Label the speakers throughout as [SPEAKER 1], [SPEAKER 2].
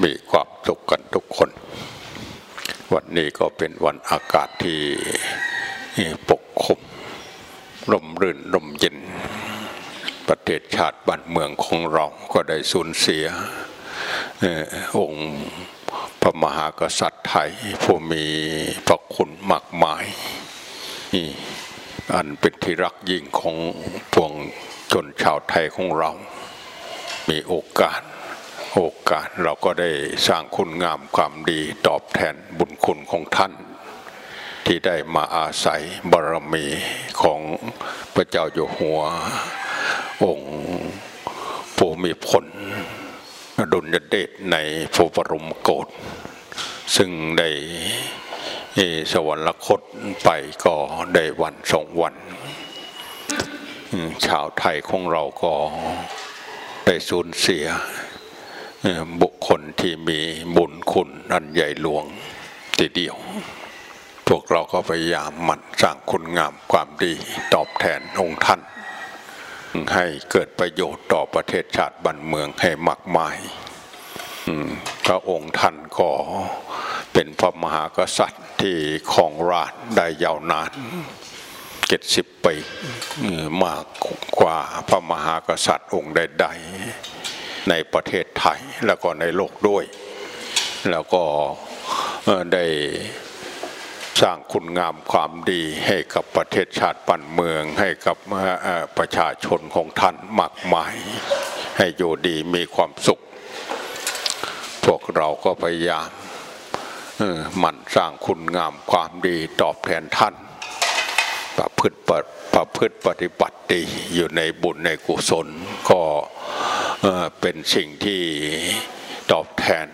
[SPEAKER 1] มีความสุขกันทุกคน วันนี้ก็เป็นวันอากาศที่ปกคลุมลมรื่นลมเย็น ประเทศชาติบ้านเมืองของเราก็ได้สูญเสียองค์พระมหากษัตริย์ไทยผู้มีพระคุณมากมาย อันเป็นที่รักยิ่งของพวงชนชาวไทยของเรา มีโอกาส โอกาสเราก็ได้สร้างคุณงามความดีตอบแทนบุญคุณของท่าน ที่ได้มาอาศัยบารมีของพระเจ้าอยู่หัว องค์ผู้มีผลดุลยเดชในพระบรมโกศซึ่งได้สวรรคตไปก็ได้วันสองวัน ชาวไทยของเราก็ได้สูญเสีย บุคคลที่มีบุญคุณอันใหญ่หลวงทีเดียว พวกเราก็พยายามหมั่นสร้างคุณงามความดีตอบแทนองค์ท่าน ให้เกิดประโยชน์ต่อประเทศชาติบ้านเมืองให้มากมายพระองค์ท่านก็เป็นพระมหากษัตริย์ที่ครองราชได้ยาวนานเจ็ดสิบปีมากกว่าพระมหากษัตริย์องค์ใดๆ ในประเทศไทยแล้วก็ในโลกด้วย แล้วก็ได้สร้างคุณงามความดีให้กับประเทศชาติปันเมือง ให้กับประชาชนของท่านมากมาย ให้อยู่ดีมีความสุข พวกเราก็พยายามหมั่นสร้างคุณงามความดีตอบแทนท่าน ประพฤติประพฤติปฏิบัติดีอยู่ในบุญในกุศลก็เป็นสิ่งที่ตอบแทน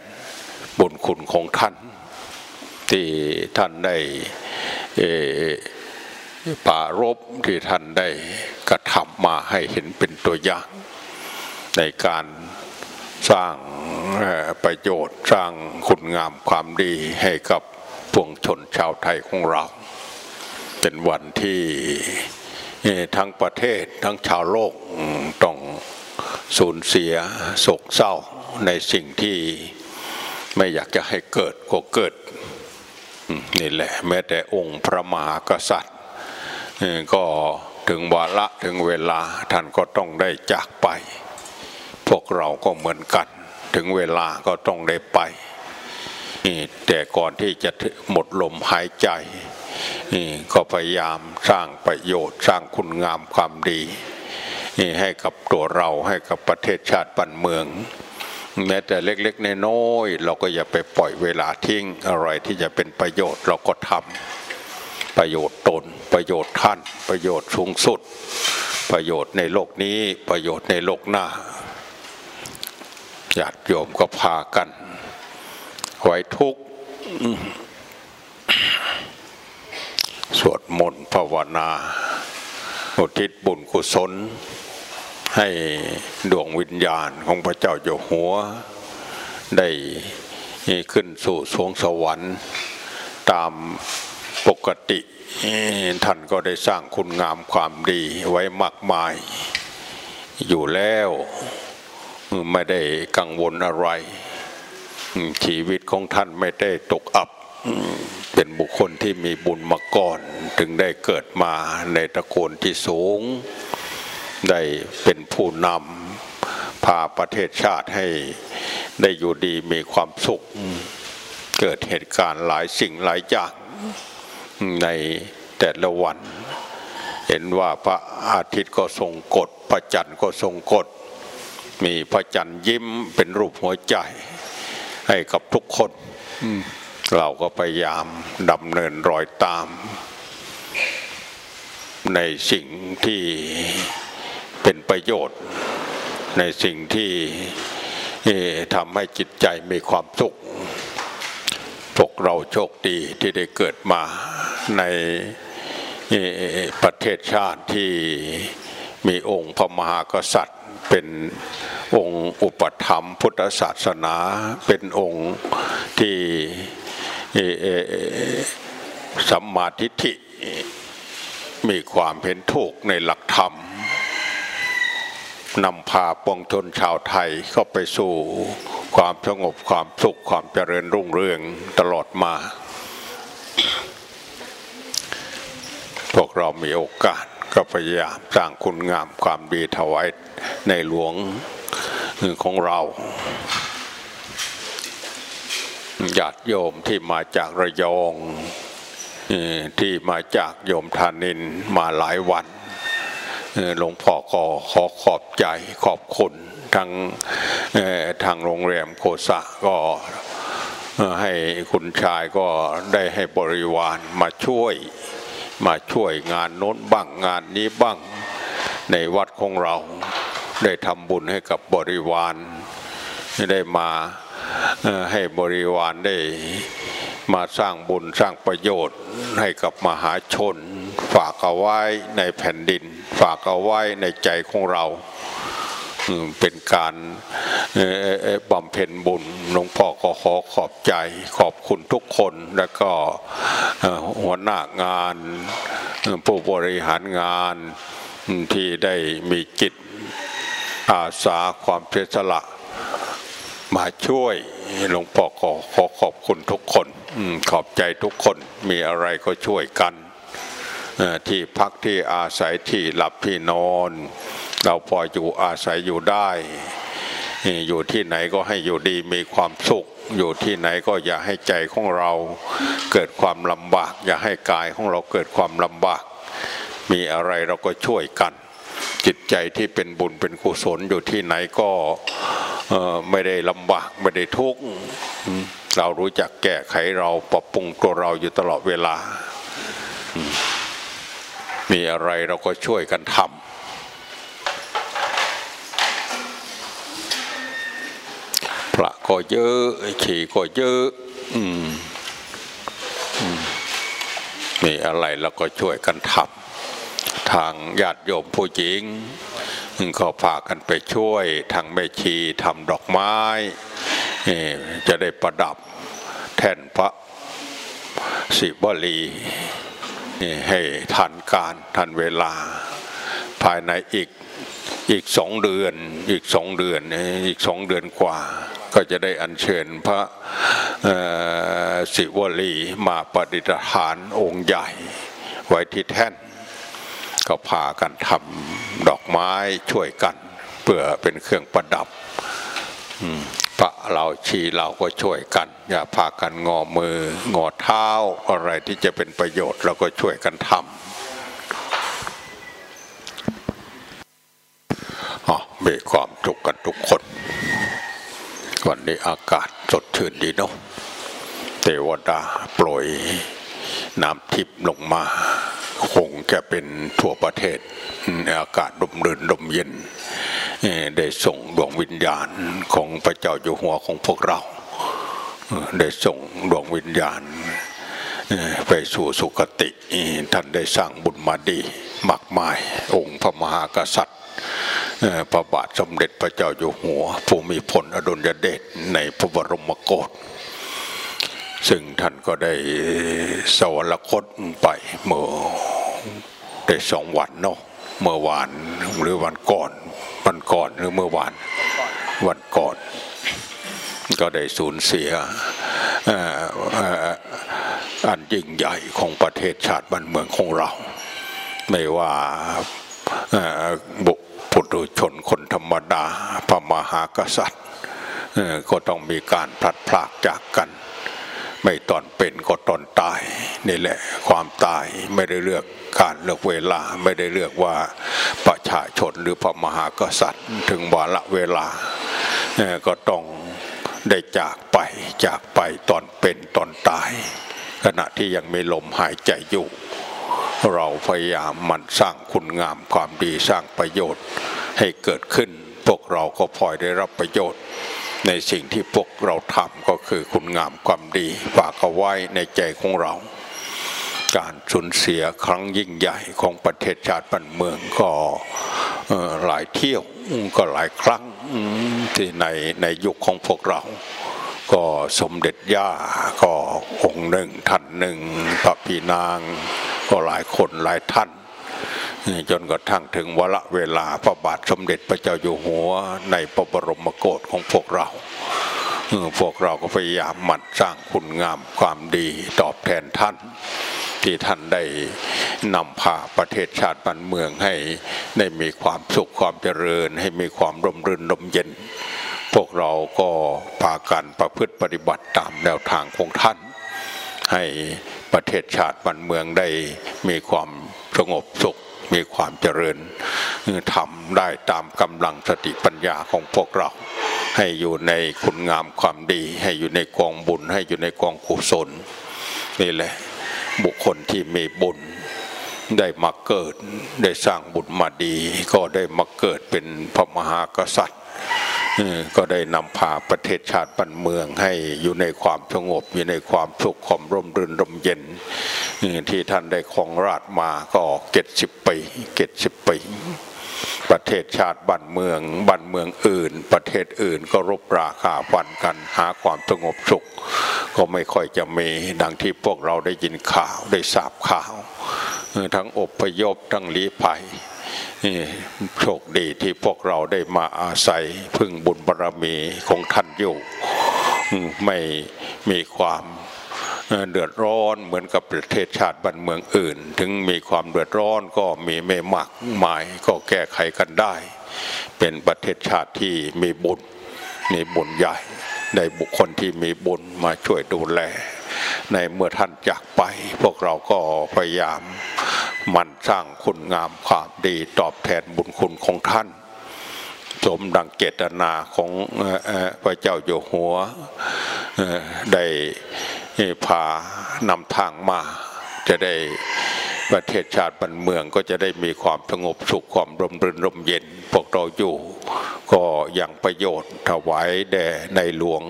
[SPEAKER 1] บุญคุณของท่าน ที่ท่านได้ปารบที่ท่านได้กระทำมาให้เห็นเป็นตัวอย่าง ในการสร้างประโยชน์สร้างคุณงามความดีให้กับปวงชนชาวไทยของเรา เป็นวันที่ทั้งประเทศทั้งชาวโลกต้องสูญเสียโศกเศร้าในสิ่งที่ไม่อยากจะให้เกิดก็เกิดนี่แหละแม้แต่องค์พระมหากษัตริย์ ก็ถึงวาระถึงเวลาท่านก็ต้องได้จากไป พวกเราก็เหมือนกัน ถึงเวลาก็ต้องได้ไปแต่ก่อนที่จะหมดลมหายใจ ก็พยายามสร้างประโยชน์ สร้างคุณงามความดีให้กับตัวเราให้กับประเทศชาติบ้านเมืองแม้แต่เล็กๆนน้อยๆเราก็อย่าไปปล่อยเวลาทิ้งอะไรที่จะเป็นประโยชน์เราก็ทำประโยชน์ตน ประโยชน์ท่าน ประโยชน์สูงสุด ประโยชน์ในโลกนี้ประโยชน์ในโลกหน้าญาติโยมก็พากันไว้ทุกสวด มนต์ภาวนา อุทิศบุญกุศล ให้ดวงวิญญาณของพระเจ้าอยู่หัว ได้ขึ้นสู่สวงสวรรค์ตามปกติท่านก็ได้สร้างคุณงามความดีไว้มากมาย อยู่แล้วไม่ได้กังวลอะไร ชีวิตของท่านไม่ได้ตกอับ เป็นบุคคลที่มีบุญมาก่อน ถึงได้เกิดมาในตระกูลที่สูง ได้เป็นผู้นำพาประเทศชาติให้ได้อยู่ดีมีความสุข เกิดเหตุการณ์หลายสิ่งหลายอย่างในแต่ละวัน เห็นว่าพระอาทิตย์ก็ทรงกฎพระจันทร์ก็ทรงกฎมีพระจันทร์ยิ้มเป็นรูปหัวใจ ให้กับทุกคน เราก็พยายามดำเนินรอยตาม ในสิ่งที่เป็นประโยชน์ ในสิ่งที่ทำให้จิตใจมีความสุขพวกเราโชคดีที่ได้เกิดมาในประเทศชาติที่มีองค์พระมหากษัตริย์ เป็นองค์อุปธรรมพุทธศาสนา เป็นองค์ที่ สัมมาทิฏฐิมีความเห็นถูกในหลักธรรมนำพาปวงชนชาวไทยเข้าไปสู่ความสงบความสุขความเจริญรุ่งเรืองตลอดมา พวกเรามีโอกาสก็พยายามสร้างคุณงามความดีถวายในหลวงของเรา ญาติโยมที่มาจากระยองที่มาจากโยมธานินมาหลายวันหลวงพ่อก็ขอขอบใจขอบคุณทางทางโรงแรมโคสะก็ให้คุณชายก็ได้ให้บริวารมาช่วยมาช่วยงานโน้นบ้างงานนี้บ้างในวัดของเรา ได้ทำบุญให้กับบริวารได้มา ให้บริวารได้มาสร้างบุญสร้างประโยชน์ให้กับมหาชน ฝากเอาไว้ในแผ่นดิน ฝากเอาไว้ในใจของเราเป็นการบำเพ็ญบุญหลวงพ่อก็ขอขอบใจขอบคุณทุกคนแล้วก็หัวหน้างานผู้บริหารงานที่ได้มีจิตอาสาความเสียสละ มาช่วยหลวงพ่อขอขอขอบคุณทุกคนขอบใจทุกคนมีอะไรก็ช่วยกันที่พักที่อาศัยที่หลับที่นอน เราพออยู่อาศัยอยู่ได้ อยู่ที่ไหนก็ให้อยู่ดีมีความสุข อยู่ที่ไหนก็อย่าให้ใจของเราเกิดความลำบาก อย่าให้กายของเราเกิดความลำบาก มีอะไรเราก็ช่วยกัน จิตใจที่เป็นบุญเป็นกุศลอยู่ที่ไหนก็ไม่ได้ลำบากไม่ได้ทุกข์เรารู้จักแก้ไขเราปรับปรุงตัวเราอยู่ตลอดเวลา มีอะไรเราก็ช่วยกันทำพระก็เยอะขี่ก็เยอะมีอะไรเราก็ช่วยกันทำ ทางญาติโยมผู้หญิงก็พากันไปช่วยทางแม่ชีทำดอกไม้ จะได้ประดับแท่นพระศิวลีให้ทันการทันเวลา ภายในอีกอีกสองเดือนอีกสองเดือนอีกสองเดือนกว่า ก็จะได้อัญเชิญพระศิวลีมาปฏิฐานองค์ใหญ่ไว้ที่แท่น ก็พากันทำดอกไม้ช่วยกันเพื่อเป็นเครื่องประดับพระเราชีเราก็ช่วยกัน อย่าพากันงอมืองอเท้าอะไรที่จะเป็นประโยชน์เราก็ช่วยกันทำมีความสุขกันทุกคน วันนี้อากาศสดชื่นดีเนาะเทวดาโปรยน้ำทิพย์ลงมา คงจะเป็นทั่วประเทศอากาศลมรื่นลมเย็น ได้ส่งดวงวิญญาณของพระเจ้าอยู่หัวของพวกเรา ได้ส่งดวงวิญญาณ ไปสู่สุคติท่านได้สร้างบุญมาดีมากมายองค์พระมหากษัตริย์พระบาทสมเด็จพระเจ้าอยู่หัว ผู้มีผลอดุลยเดชในพระบรมโกศ ซึ่งท่านก็ได้สวรรคตไปเมื่อได้สองวันเนาะเมื่อวานหรือวันก่อนวันก่อนหรือเมื่อวานวันก่อน ก็ได้สูญเสียอันยิ่งใหญ่ของประเทศชาติบ้านเมืองของเรา ไม่ว่าบุพุถุชนคนธรรมดาพระมหากษัตริย์ก็ต้องมีการพลัดพรากจากกัน ไม่ตอนเป็นก็ตอนตายนี่แหละความตายไม่ได้เลือกการเลือกเวลาไม่ได้เลือกว่าประชาชนหรือพระมหากษัตริย์ ถึงวาระเวลาก็ต้องได้จากไปจากไปตอนเป็นตอนตาย ขณะที่ยังมีลมหายใจอยู่ เราพยายามมันสร้างคุณงามความดีสร้างประโยชน์ให้เกิดขึ้น พวกเราก็พลอยได้รับประโยชน์ ในสิ่งที่พวกเราทำก็คือคุณงามความดีฝากเอาไว้ในใจของเรา การสูญเสียครั้งยิ่งใหญ่ของประเทศชาติบ้านเมืองก็หลายเที่ยวก็หลายครั้งที่ในในยุคของพวกเราก็สมเด็จย่าก็องค์หนึ่งท่านหนึ่งพระพี่นาง ก็หลายคนหลายท่าน จนกระทั่งถึงวละเวลาพระบาทสมเด็จพระเจ้าอยู่หัวในพระบรมโกศของพวกเราพวกเราก็พยายามหมั่นสร้างคุณงามความดีตอบแทนท่าน ที่ท่านได้นำพาประเทศชาติบ้านเมืองให้ได้มีความสุขความเจริญ ให้มีความร่มรื่นร่มเย็น พวกเราก็พากันประพฤติปฏิบัติตามแนวทางของท่าน ให้ประเทศชาติบ้านเมืองได้มีความสงบสุข มีความเจริญทำได้ตามกำลังสติปัญญาของพวกเรา ให้อยู่ในคุณงามความดี ให้อยู่ในกองบุญ ให้อยู่ในกองกุศลนี่แหละบุคคลที่มีบุญได้มาเกิดได้สร้างบุญมาดี ก็ได้มาเกิดเป็นพระมหากษัตริย์ ก็ได้นำพาประเทศชาติบ้านเมืองให้อยู่ในความสงบ อยู่ในความสุขความร่มรื่นร่มเย็น ที่ท่านได้ครองราชมาก็เจ็ดสิบปีเจ็ดสิบปีประเทศชาติบ้านเมืองบ้านเมืองอื่น ประเทศอื่นก็รบราคาฟันกันหาความสงบสุข ก็ไม่ค่อยจะมีดังที่พวกเราได้ยินข่าวได้ทราบข่าว ทั้งอพยพทั้งลี้ภัย โชคดีที่พวกเราได้มาอาศัยพึ่งบุญบารรมีของท่านอยู่ไม่มีความเอ่อเดือดร้อนเหมือนกับประเทศชาติบ้านเมืองอื่น ถึงมีความเดือดร้อนก็มีไม่มากมายก็แก้ไขกันได้ เป็นประเทศชาติที่มีบุญมีบุญใหญ่ ได้บุคคลที่มีบุญมาช่วยดูแล ในเมื่อท่านจากไป พวกเราก็พยายามมันสร้างคุณงามความดีตอบแทนบุญคุณของท่าน สมดังเจตนาของพระเจ้าอยู่หัวได้พานำทางมาจะได้ ประเทศชาติบ้านเมืองก็จะได้มีความสงบสุขความร่มรื่นร่มเย็น พวกเราอยู่ ก็ยังประโยชน์ถวายแด่ในหลวง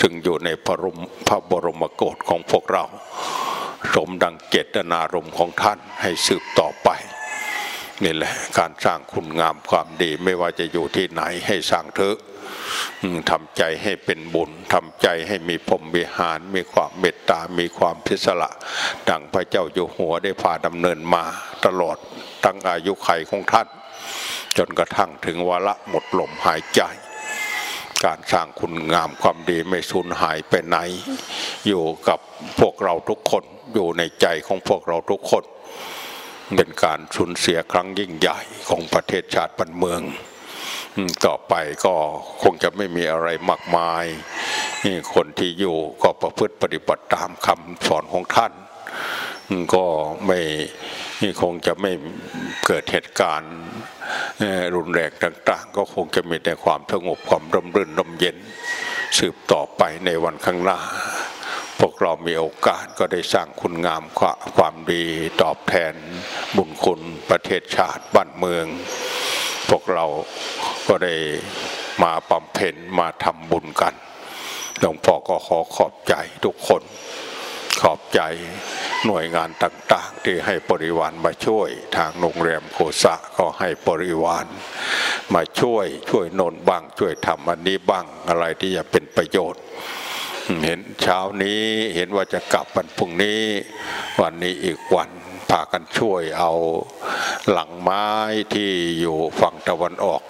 [SPEAKER 1] ซึ่งอยู่ในพระรมพระบรมโกศของพวกเรา สมดังเจตนารมณ์ของท่านให้สืบต่อไปนี่แหละการสร้างคุณงามความดีไม่ว่าจะอยู่ที่ไหนให้สร้างเถอะ ทำใจให้เป็นบุญทำใจให้มีพรมวิหาร มีความเมตตา มีความพิศละดังพระเจ้าอยู่หัวได้พาดำเนินมาตลอดตั้งอายุไขของท่าน จนกระทั่งถึงวาระหมดลมหายใจ การสร้างคุณงามความดีไม่สูญหายไปไหน อยู่กับพวกเราทุกคนอยู่ในใจของพวกเราทุกคน เป็นการสูญเสียครั้งยิ่งใหญ่ของประเทศชาติบ้านเมือง ต่อไปก็คงจะไม่มีอะไรมากมาย คนที่อยู่ก็ประพฤติปฏิบัติตามคำสอนของท่าน ก็ไม่คงจะไม่เกิดเหตุการณ์รุนแรงต่างๆ ก็คงจะมีแต่ความสงบความร่มรื่นร่มเย็น สืบต่อไปในวันข้างหน้า พวกเรามีโอกาสก็ได้สร้างคุณงามความความดีตอบแทนบุญคุณประเทศชาติบ้านเมือง พวกเรา ก็ได้มาบำเพ็ญมาทำบุญกันหลวงพ่อก็ขอขอบใจทุกคนขอบใจหน่วยงานต่างๆ ที่ให้บริวารมาช่วยทางโรงแรมโคสะก็ให้บริวารมาช่วยช่วยโนนบ้างช่วยทำอันนี้บ้างอะไรที่จะเป็นประโยชน์ เห็นเช้านี้เห็นว่าจะกลับวันพรุ่งนี้วันนี้อีกวันากันช่วยเอาหลังไม้ที่อยู่ฝั่งตะวันออก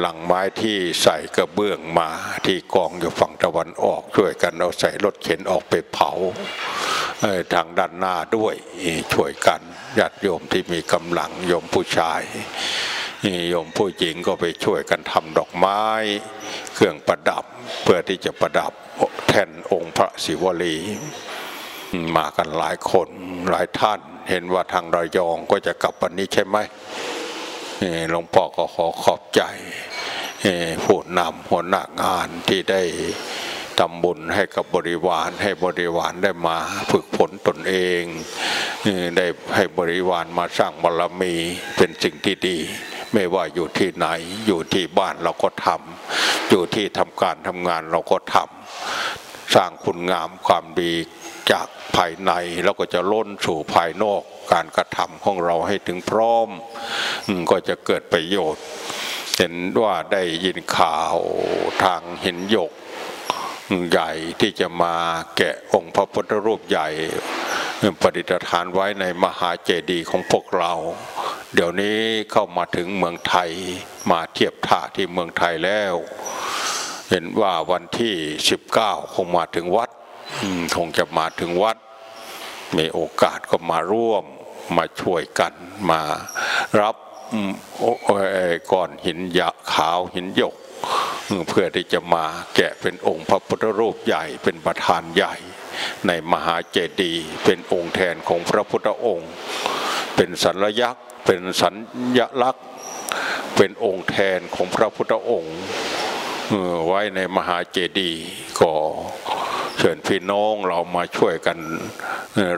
[SPEAKER 1] หลังไม้ที่ใส่กระเบื้องมาที่กองอยู่ฝั่งตะวันออกช่วยกันเอาใส่รถเข็นออกไปเผาทางด้านหน้าด้วยช่วยกันญาติโยมที่มีกำลังโยมผู้ชายโยมผู้หญิงก็ไปช่วยกันทำดอกไม้ เครื่องประดับเพื่อที่จะประดับแท่นองค์พระศิวลี มากันหลายคนหลายท่าน เห็นว่าทางระยองก็จะกลับวันนี้ใช่ไหมหลวงพ่อก็ขอขอบใจผู้นำหัวหน้างานที่ได้ทำบุญให้กับบริวารให้บริวารได้มาฝึกฝนตนเองได้ให้บริวารมาสร้างบารมีเป็นสิ่งที่ดี ไม่ว่าอยู่ที่ไหน อยู่ที่บ้านเราก็ทำอยู่ที่ทำการทำงานเราก็ทำ สร้างคุณงามความดีจากภายในแล้วก็จะล้นสู่ภายนอกการกระทำของเราให้ถึงพร้อม ก็จะเกิดประโยชน์ เห็นว่าได้ยินข่าวทางเห็นยกใหญ่ที่จะมาแกะองค์พระพุทธรูปใหญ่ประดิษฐานไว้ในมหาเจดีย์ของพวกเรา เดี๋ยวนี้เข้ามาถึงเมืองไทยมาเทียบท่าที่เมืองไทยแล้ว เห็นว่าวันที่ 19 คงมาถึงวัดคงจะมาถึงวัด มีโอกาสก็มาร่วมมาช่วยกันมารับอืมโอ้เอ่อก้อนหินยะขาวหินหยก เพื่อที่จะมาแกะเป็นองค์พระพุทธรูปใหญ่เป็นประธานใหญ่ ในมหาเจดีย์เป็นองค์แทนของพระพุทธองค์ เป็นสัญลักษณ์ เป็นสัญลักษณ์ เป็นองค์แทนของพระพุทธองค์ ไว้ในมหาเจดีย์ก็เชิญพี่น้องเรามาช่วยกัน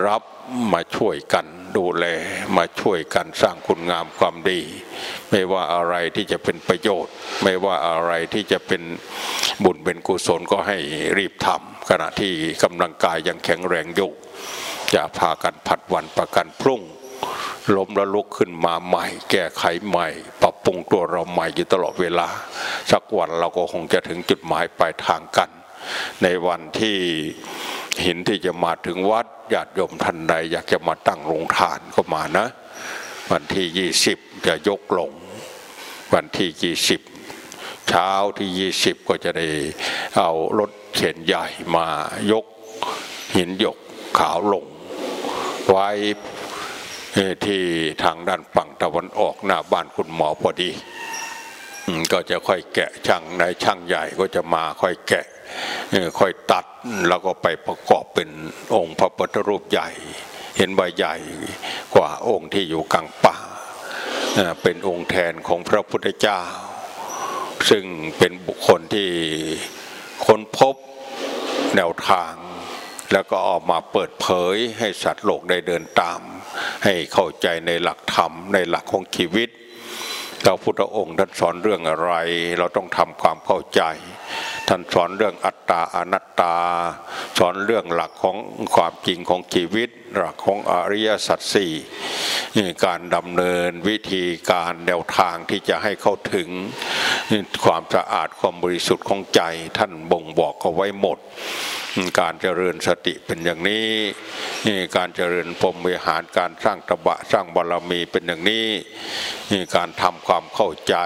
[SPEAKER 1] รับมาช่วยกันดูแลมาช่วยกันสร้างคุณงามความดี ไม่ว่าอะไรที่จะเป็นประโยชน์ ไม่ว่าอะไรที่จะเป็นบุญเป็นกุศลก็ให้รีบทำขณะที่กำลังกายยังแข็งแรงอยู่อย่าพากันผัดวันประกันพรุ่ง ล้มแล้วลุกขึ้นมาใหม่ แก้ไขใหม่ ปรับปรุงตัวเราใหม่อยู่ตลอดเวลา สักวันเราก็คงจะถึงจุดหมายปลายทางกัน ในวันที่หินที่จะมาถึงวัดญาติโยมท่านใด อยากจะมาตั้งโรงทานก็มานะ วันที่ยี่สิบจะยกลง วันที่ยี่สิบเช้าที่ยี่สิบก็จะได้เอารถเข็นใหญ่มายกหินหยกขาวลง ไว้ ที่ทางด้านฝั่งตะวันออกหน้าบ้านคุณหมอพอดีก็จะค่อยแกะช่างในช่างใหญ่ก็จะมาค่อยแกะค่อยตัดแล้วก็ไปประกอบเป็นองค์พระพุทธรูปใหญ่ เห็นใบใหญ่กว่าองค์ที่อยู่กลางป่า เป็นองค์แทนของพระพุทธเจ้า ซึ่งเป็นบุคคลที่ค้นพบแนวทาง แล้วก็ออกมาเปิดเผยให้สัตว์โลกได้เดินตาม ให้เข้าใจในหลักธรรมในหลักของชีวิตเราพุทธองค์ท่านสอนเรื่องอะไร เราต้องทำความเข้าใจ ท่านสอนเรื่องอัตตาอนัตตา สอนเรื่องหลักของความจริงของชีวิต หลักของอริยสัจสี่การดำเนินวิธีการแนวทางที่จะให้เข้าถึงความสะอาดความบริสุทธิ์ของใจท่านบ่งบอกเอาไว้หมด การเจริญสติเป็นอย่างนี้การเจริญพรมวิหารการสร้างตบะสร้างบารมีเป็นอย่างนี้การทำความเข้าใจ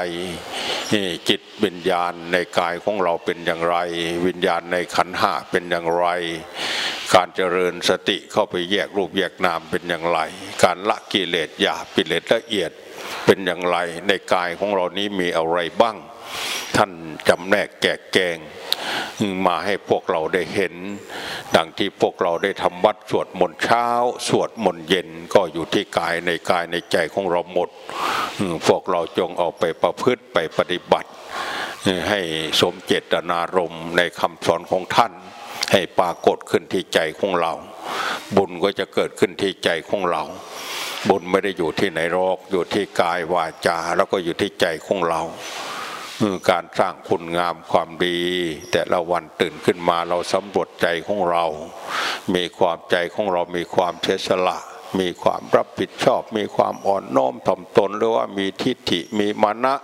[SPEAKER 1] จิตวิญญาณในกายของเราเป็นอย่างางไร วิญญาณในขันห้าเป็นอย่างไร การเจริญสติเข้าไปแยกรูปแยกนามเป็นอย่างไร การละกิเลสหยาบกิเลสละเอียดเป็นอย่างไร ในกายของเรานี้มีอะไรบ้าง ท่านจำแนกแกะแกงมาให้พวกเราได้เห็น ดังที่พวกเราได้ทำวัดสวดมนต์เช้า สวดมนต์เย็นก็อยู่ที่กายในกายในใจของเราหมด พวกเราจงเอาไปประพฤติไปปฏิบัติ ให้สมเจตนารมณ์ในคำสอนของท่าน ให้ปรากฏขึ้นที่ใจของเรา บุญก็จะเกิดขึ้นที่ใจของเรา บุญไม่ได้อยู่ที่ไหนหรอกอยู่ที่กายวาจาแล้วก็อยู่ที่ใจของเราการสร้างคุณงามความดี แต่ละวันตื่นขึ้นมาเราสำรวจใจของเรา มีความใจของเรามีความเสียสละ มีความรับผิดชอบ มีความอ่อนน้อมถ่อมตนหรือว่ามีทิฏฐิมีมานะ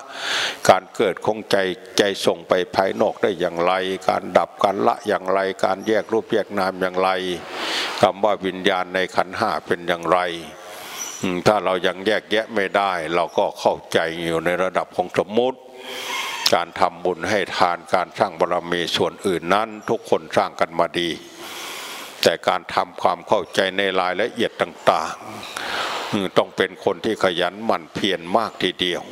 [SPEAKER 1] การเกิดของใจใจส่งไปภายนอกได้อย่างไร การดับการละอย่างไร การแยกรูปแยกนามอย่างไรคำว่าวิญญาณในขันห้าเป็นอย่างไรถ้าเรายังแยกแยะไม่ได้ เราก็เข้าใจอยู่ในระดับของสมมุติ การทำบุญให้ทานการสร้างบารมีส่วนอื่นนั้น ทุกคนสร้างกันมาดี แต่การทำความเข้าใจในรายละเอียดต่างๆ ต้องเป็นคนที่ขยันหมั่นเพียรมากทีเดียว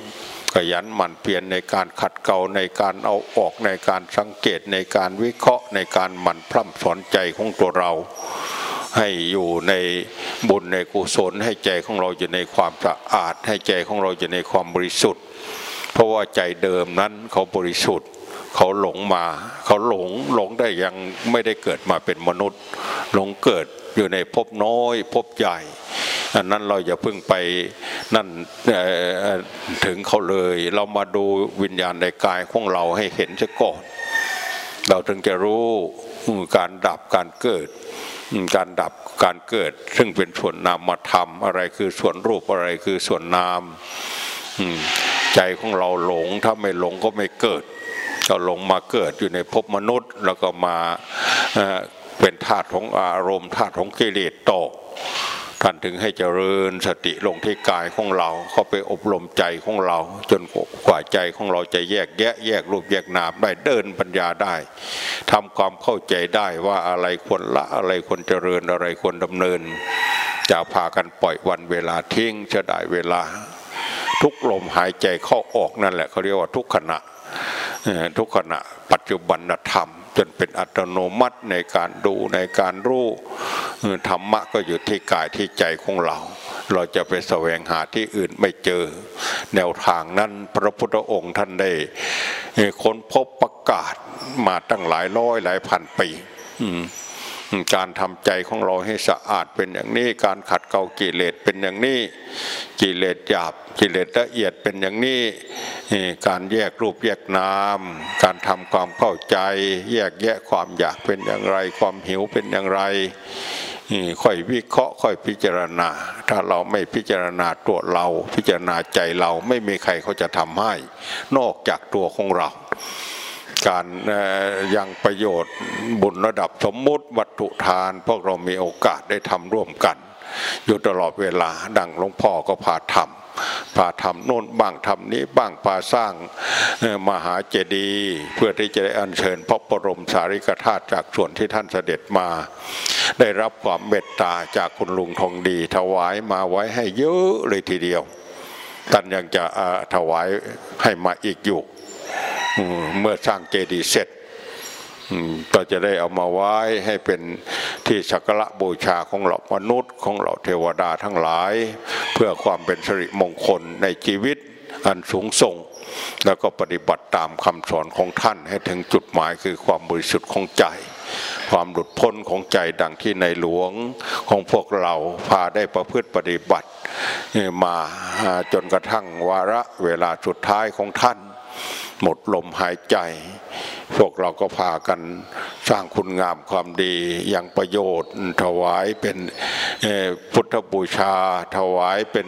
[SPEAKER 1] ขยันหมั่นเพียรในการขัดเกลาในการเอาออกในการสังเกตในการวิเคราะห์ในการหมั่นพร่ำสอนใจของตัวเรา ให้อยู่ในบุญในกุศลให้ใจของเราอยู่ในความสะอาด ให้ใจของเราอยู่ในความบริสุทธิ์ เพราะว่าใจเดิมนั้นเขาบริสุทธิ์ เขาหลงมา เขาหลงหลงได้ยังไม่ได้เกิดมาเป็นมนุษย์ หลงเกิดอยู่ในภพน้อยภพใหญ่อันนั้นเราอย่าเพิ่งไปนั่นถึงเขาเลย เรามาดูวิญญาณในกายของเราให้เห็นซะก่อน เราถึงจะรู้การดับการเกิด การดับการเกิด ซึ่งเป็นส่วนนามธรรมอะไรคือส่วนรูปอะไรคือส่วนนามใจของเราหลงถ้าไม่หลงก็ไม่เกิด ก็ลงมาเกิดอยู่ในภพมนุษย์ แล้วก็มาเป็นธาตุของอารมณ์ธาตุของกิเลสต่อท่านถึงให้เจริญสติลงที่กายของเราเข้าไปอบรมใจของเรา จนกว่าใจของเราจะแยกแยะแยกรูปแยกนามได้เดินปัญญาได้ทำความเข้าใจได้ว่าอะไรควรละอะไรควรเจริญอะไรควรดำเนิน จะพากันปล่อยวันเวลาทิ้งจะได้เวลา ทุกลมหายใจเข้าออกนั่นแหละเขาเรียกว่าทุกขณะ ทุกขณะปัจจุบันธรรม จนเป็นอัตโนมัติในการดูในการรู้ธรรมะก็อยู่ที่กายที่ใจของเรา เราจะไปแสวงหาที่อื่นไม่เจอ แนวทางนั้นพระพุทธองค์ท่านได้ค้นพบประกาศมาตั้งหลายร้อยหลายพันปี การทำใจของเราให้สะอาดเป็นอย่างนี้ การขัดเกลากิเลสเป็นอย่างนี้กิเลสหยาบกิเลสละเอียดเป็นอย่างนี้การแยกรูปแยกนาม การทำความเข้าใจ แยกแยะความอยากเป็นอย่างไร ความหิวเป็นอย่างไรค่อยวิเคราะห์ค่อยพิจารณา ถ้าเราไม่พิจารณาตัวเรา พิจารณาใจเราไม่มีใครเขาจะทำให้ นอกจากตัวของเรา การยังประโยชน์บุญระดับสมมุติวัตถุทาน พวกเรามีโอกาสได้ทำร่วมกัน อยู่ตลอดเวลาดังหลวงพ่อก็พาทำพาทำโน่นบ้างทำนี้บ้างพาสร้างมหาเจดีย์เพื่อที่จะได้อัญเชิญพระบรมสารีริกธาตุจากส่วนที่ท่านเสด็จมา ได้รับความเมตตาจากคุณลุงทองดี ถวายมาไว้ให้เยอะเลยทีเดียวท่านยังจะถวายให้มาอีกอยู่ เมื่อสร้างเจดีย์เสร็จก็จะได้เอามาไว้ให้เป็นที่สักการะบูชาของเรามนุษย์ของเราเทวดาทั้งหลาย เพื่อความเป็นสิริมงคลในชีวิตอันสูงส่ง แล้วก็ปฏิบัติตามคำสอนของท่านให้ถึงจุดหมายคือความบริสุทธิ์ของใจ ความหลุดพ้นของใจดังที่ในหลวงของพวกเราพาได้ประพฤติปฏิบัติมาจนกระทั่งวาระเวลาสุดท้ายของท่าน หมดลมหายใจ พวกเราก็พากันสร้างคุณงามความดีอย่างประโยชน์ถวายเป็นพุทธบูชา ถวายเป็น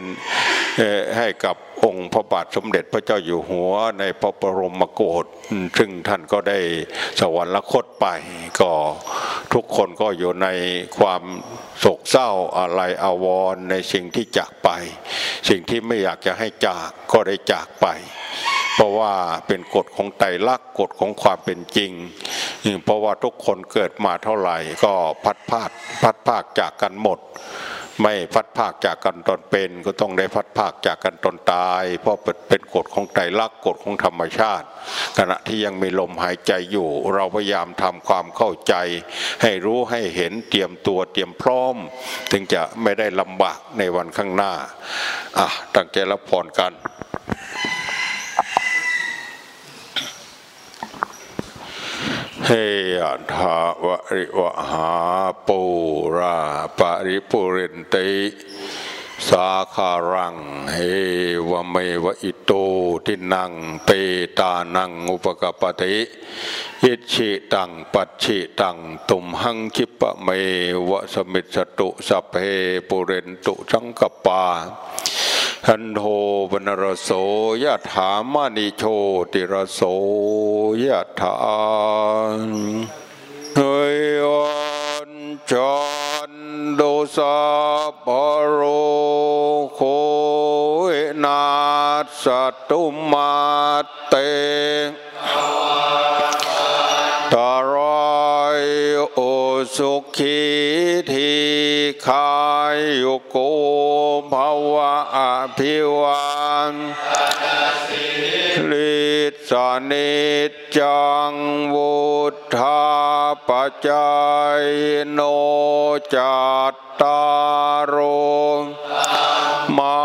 [SPEAKER 1] ให้กับองค์พระบาทสมเด็จพระเจ้าอยู่หัวในพระบรมโกศซึ่งท่านก็ได้สวรรคตไป ก็ทุกคนก็อยู่ในความโศกเศร้าอะไรอาวรในสิ่งที่จากไป สิ่งที่ไม่อยากจะให้จากก็ได้จากไป เพราะว่าเป็นกฎของไตรลักษณ์กฎของความเป็นจริง เพราะว่าทุกคนเกิดมาเท่าไหร่ก็พัดพาดพัดภาคจากกันหมด ไม่พัดภาคจากกันตอนเป็นก็ต้องได้พัดภาคจากกันตอนตาย เพราะเป็นกฎของไตรลักษณ์กฎของธรรมชาติ ขณะที่ยังมีลมหายใจอยู่ เราพยายามทำความเข้าใจ ให้รู้ให้เห็นเตรียมตัวเตรียมพร้อม ถึงจะไม่ได้ลำบากในวันข้างหน้าอะตั้งใจรับพรกัน เฮยทาวริวหาปูราปริปุเรนติสาคารังเฮวเมวอิโตทินังเปตานังอุปกปติอิชิตังปัจฉิตังตุมหังคิปะเมวะสมิตสตุสัพเพปุเรนตุสังกปา หันโทปนรโสยะถามานิโชติรโสยะถาเฮยอนจอนโดสาปโรโคนาสตุมาเตตารายโอสุขีที คายโกภาวะอภิวันลิสานิจังวุธาปจายโนจัตตารมา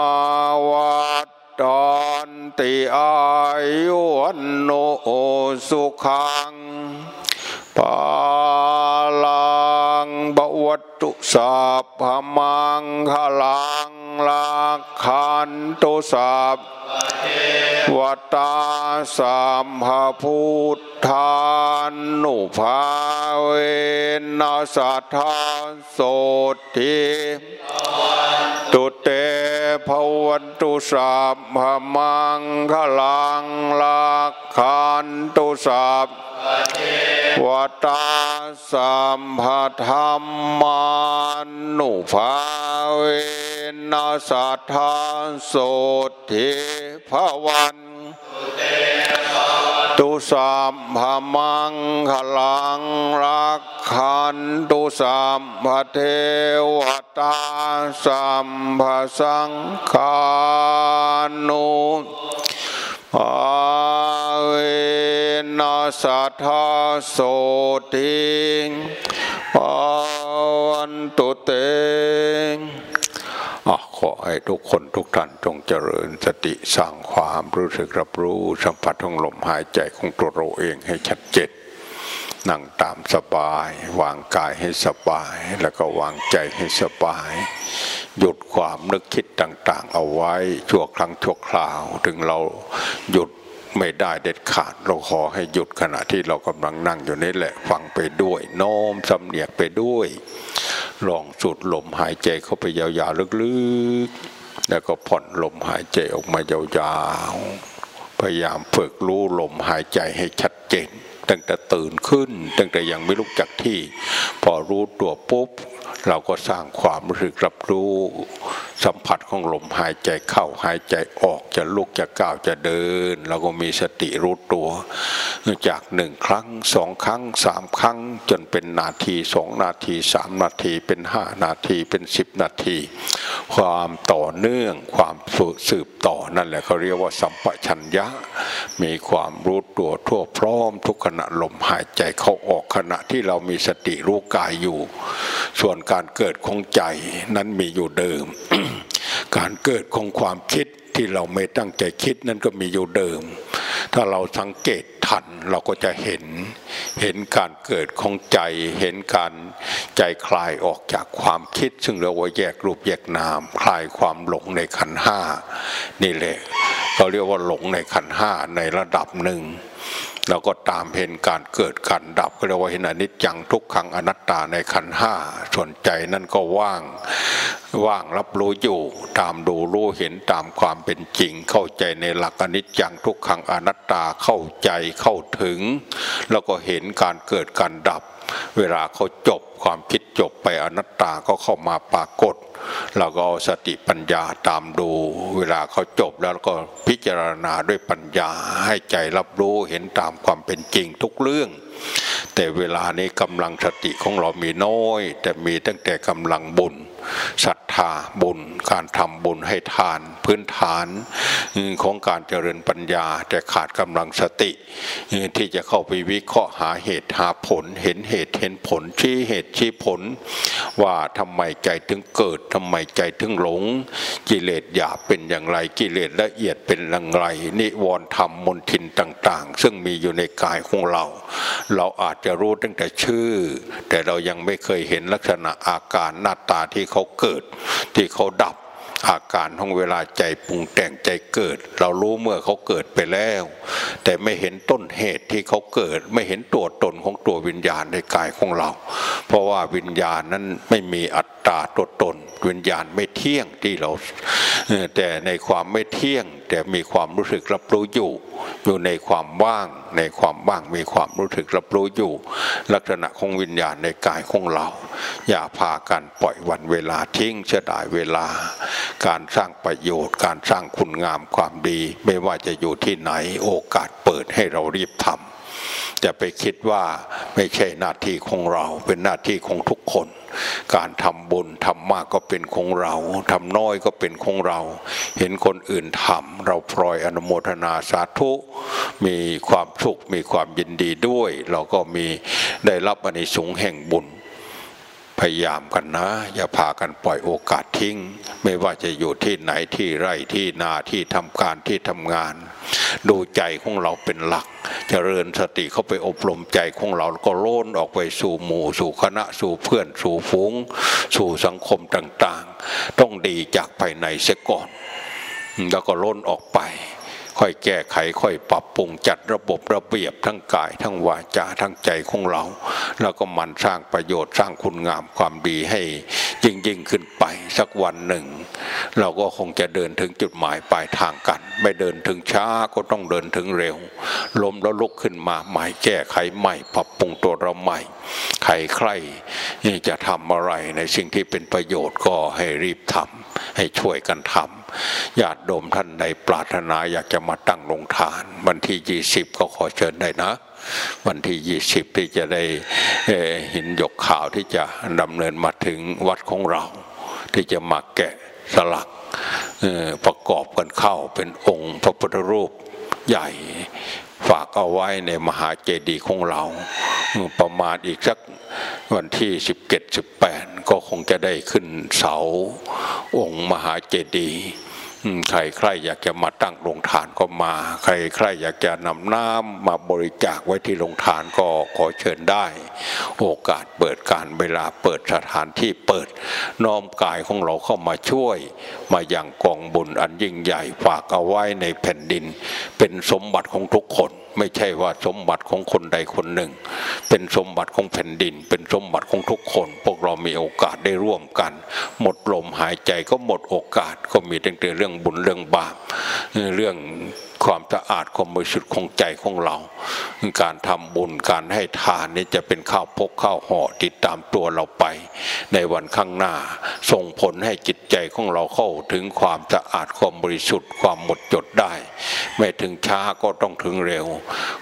[SPEAKER 1] วัดตอนติอายุวันโนสุขังปา วัตุสัพพมังคลังลักขันตุสัพวัตาสัมภพุทธานุภาเวนัสทาโสติตุ เตภวันตุสัพพมังคลังลักขันตุสัพวตาสัมภธรรมานุภาเวนัสัทธาโสติภวัน ตุสัมภมังคลังรักขันตุสัมภเทวตาสัมภสังฆานุภาเวนัสสัทธาโสติภาวันตุเต ขอให้ทุกคนทุกท่านจงเจริญสติสร้างความรู้สึกรับรู้สัมผัสของลมหายใจของตัวเราเองให้ชัดเจนนั่งตามสบาย วางกายให้สบาย แล้วก็วางใจให้สบาย หยุดความนึกคิดต่าง ๆ เอาไว้ชั่วครั้งชั่วคราว ถึงเราหยุดไม่ได้เด็ดขาดเราขอให้หยุดขณะที่เรากำลังนั่งอยู่นี่แหละ ฟังไปด้วยโน้มสำเนียกไปด้วย ลองสูดลมหายใจเข้าไปยาวๆลึกๆ แล้วก็ผ่อนลมหายใจออกมายาวๆ พยายามฝึกรู้ลมหายใจให้ชัดเจน ตั้งแต่ตื่นขึ้น ตั้งแต่ยังไม่ลุกจากที่ พอรู้ตัวปุ๊บ เราก็สร้างความรู้สึกรับรู้สัมผัสของลมหายใจเข้าหายใจออกจะลุกจะก้าวจะเดิน เราก็มีสติรู้ตัว จากหนึ่งครั้งสองครั้งสามครั้ง จนเป็นนาทีสองนาทีสามนาทีเป็นห้านาทีเป็นสิบนาที ความต่อเนื่อง ความสืบต่อนั่นแหละเขาเรียกว่าสัมปชัญญะ มีความรู้ตัวทั่วพร้อมทุกขณะลมหายใจเข้าออกขณะที่เรามีสติรู้กายอยู่ ส่วนการเกิดของใจนั้นมีอยู่เดิม การเกิดของความคิดที่เราไม่ตั้งใจคิดนั่นก็มีอยู่เดิม ถ้าเราสังเกต ทันเราก็จะเห็น เห็นการเกิดของใจ เห็นการใจคลายออกจากความคิด ซึ่งเราว่าแยกรูปแยกนาม คลายความหลงในขันห้านี่แหละเราเรียกว่าหลงในขันห้าในระดับหนึ่ง เราก็ตามเห็นการเกิดการดับก็เรียกว่าเห็นอนิจจังทุกขังอนัตตาในขันห้าส่วนใจนั่นก็ว่างว่างรับรู้อยู่ ตามดูรู้เห็นตามความเป็นจริง เข้าใจในหลักอนิจจังทุกขังอนัตตาเข้าใจเข้าถึง แล้วก็เห็นการเกิดการดับ เวลาเขาจบความคิด จบไปอนัตตาก็เข้ามาปรากฏ เราก็เอาสติปัญญาตามดู เวลาเขาจบแล้วก็พิจารณาด้วยปัญญาให้ใจรับรู้เห็นตามความเป็นจริงทุกเรื่อง แต่เวลานี้กำลังสติของเรามีน้อย แต่มีตั้งแต่กำลังบุญ ศรัทธาบุญ การทำบุญให้ทาน พื้นฐานของการเจริญปัญญา แต่ขาดกำลังสติ ที่จะเข้าไปวิเคราะห์หาเหตุหาผล เห็นเหตุเห็นผลชี้เหตุชี้ผล ว่าทำไมใจถึงเกิดทำไมใจถึงหลง กิเลสหยาบเป็นอย่างไรกิเลสละเอียดเป็นอย่างไร นิวรณ์ธรรมมนทินต่าง ๆ ซึ่งมีอยู่ในกายของเรา เราอาจจะรู้ตั้งแต่ชื่อ แต่เรายังไม่เคยเห็นลักษณะอาการหน้าตาที่เขาเกิด ที่เขาดับอาการของเวลาใจปรุงแต่งใจเกิด เรารู้เมื่อเขาเกิดไปแล้ว แต่ไม่เห็นต้นเหตุที่เขาเกิด ไม่เห็นตัวตนของตัววิญญาณในกายของเรา เพราะว่าวิญญาณนั้นไม่มีอัตตาตัวตน วิญญาณไม่เที่ยงที่เรา แต่ในความไม่เที่ยงแต่มีความรู้สึกรับรู้อยู่ อยู่ในความว่าง ในความว่างมีความรู้สึกรับรู้อยู่ ลักษณะของวิญญาณในกายของเรา อย่าพากันปล่อยวันเวลาทิ้งเสียดายเวลา การสร้างประโยชน์ การสร้างคุณงามความดี ไม่ว่าจะอยู่ที่ไหนโอกาสเปิดให้เรารีบทำ จะไปคิดว่าไม่ใช่หน้าที่ของเราเป็นหน้าที่ของทุกคน การทำบุญทำมากก็เป็นของเราทำน้อยก็เป็นของเรา เห็นคนอื่นทำเราพลอยอนุโมทนาสาธุ มีความสุขมีความยินดีด้วย เราก็มีได้รับอนิสงส์แห่งบุญ พยายามกันนะ อย่าพากันปล่อยโอกาสทิ้ง ไม่ว่าจะอยู่ที่ไหนที่ไร่ที่นาที่ทำการที่ทำงาน ดูใจของเราเป็นหลักจเจริญสติเข้าไปอบรมใจของเราแล้วก็โล้นออกไปสู่หมู่ สู่คณะสู่เพื่อนสู่ฝูง สู่สังคมต่างๆ ต้องดีจากภายในเสียก่อน แล้วก็ล้นออกไป ค่อยแก้ไขค่อยปรับปรุงจัดระบบระเบียบทั้งกาย ทั้งวาจาทั้งใจของเรา แล้วก็มันสร้างประโยชน์สร้างคุณงามความดีให้ยิ่งยิ่งขึ้นไปสักวันหนึ่ง เราก็คงจะเดินถึงจุดหมายปลายทางกัน ไม่เดินถึงช้าก็ต้องเดินถึงเร็วล้มแล้วลุกขึ้นมาใหม่แก้ไขใหม่ปรับปรุงตัวเราใหม่ใครใครจะทำอะไรในสิ่งที่เป็นประโยชน์ก็ให้รีบทำ ให้ช่วยกันทำญาติโยมท่านใดปรารถนาอยากจะมาตั้งโรงทาน วันที่ยี่สิบก็ขอเชิญได้นะวันที่ยี่สิบที่จะได้เหินหยกข่าวที่จะดำเนินมาถึงวัดของเรา ที่จะมาแกะสลักประกอบกันเข้าเป็นองค์พระพุทธรูปใหญ่ ฝากเอาไว้ในมหาเจดีย์ของเรา ประมาณอีกสักวันที่ 17 18 ก็คงจะได้ขึ้นเสาองค์มหาเจดีย์ ใครใครอยากจะมาตั้งโรงทานก็มา ใครใครอยากจะนำน้ำมาบริจาคไว้ที่โรงทานก็ขอเชิญได้ โอกาสเปิดการเวลาเปิดสถานที่เปิดน้อมกายของเราเข้ามาช่วย มาอย่างกองบุญอันยิ่งใหญ่ฝากเอาไว้ในแผ่นดิน เป็นสมบัติของทุกคน ไม่ใช่ว่าสมบัติของคนใดคนหนึ่ง เป็นสมบัติของแผ่นดิน เป็นสมบัติของทุกคน พวกเรามีโอกาสได้ร่วมกัน หมดลมหายใจก็หมดโอกาสก็มีตั้งแต่เรื่องบุญเรื่องบาปเรื่องความสะอาดความบริสุทธิ์ของใจของเรา การทำบุญการให้ทานนี่จะเป็นข้าวพกข้าวห่อติดตามตัวเราไป ในวันข้างหน้า ส่งผลให้จิตใจของเราเข้าถึงความสะอาดความบริสุทธิ์ความหมดจดได้ ไม่ถึงช้าก็ต้องถึงเร็ว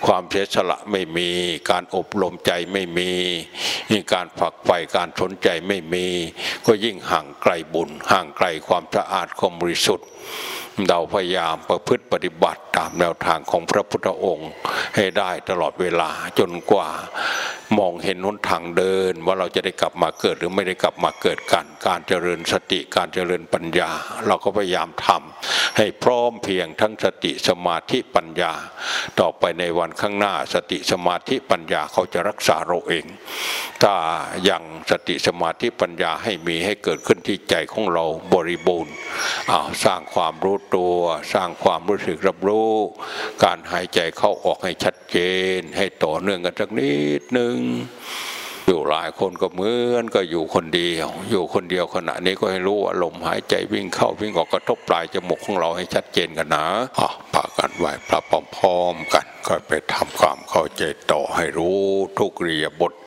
[SPEAKER 1] ความเสียสละไม่มีการอบรมใจไม่มีมีการฝักใฝ่การสนใจไม่มี ก็ยิ่งห่างไกลบุญ ห่างไกลความสะอาดความบริสุทธิ์ เราพยายามประพฤติปฏิบัติตามแนวทางของพระพุทธองค์ให้ได้ตลอดเวลาจนกว่ามองเห็นหนทางเดินว่าเราจะได้กลับมาเกิดหรือไม่ได้กลับมาเกิดกันการเจริญสติการเจริญปัญญา เราก็พยายามทำให้พร้อมเพียงทั้งสติสมาธิปัญญา ต่อไปในวันข้างหน้าสติสมาธิปัญญาเขาจะรักษาเราเอง ถ้ายังสติสมาธิปัญญาให้มีให้เกิดขึ้นที่ใจของเราบริบูรณ์สร้างความรู้ตัว สร้างความรู้สึกรับรู้ การหายใจเข้าออกให้ชัดเจน ให้ต่อเนื่องกันสักนิดนึงอยู่หลายคนก็เหมือนก็อยู่คนเดียว อยู่คนเดียวขณะนี้ก็ให้รู้ว่าลมหายใจวิ่งเข้าวิ่งออกกระทบปลายจมูกของเราให้ชัดเจนกันนะอะพากันไหวพระพร้อมๆกัน ก็ไปทำความเข้าใจต่อให้รู้ทุกเรียบท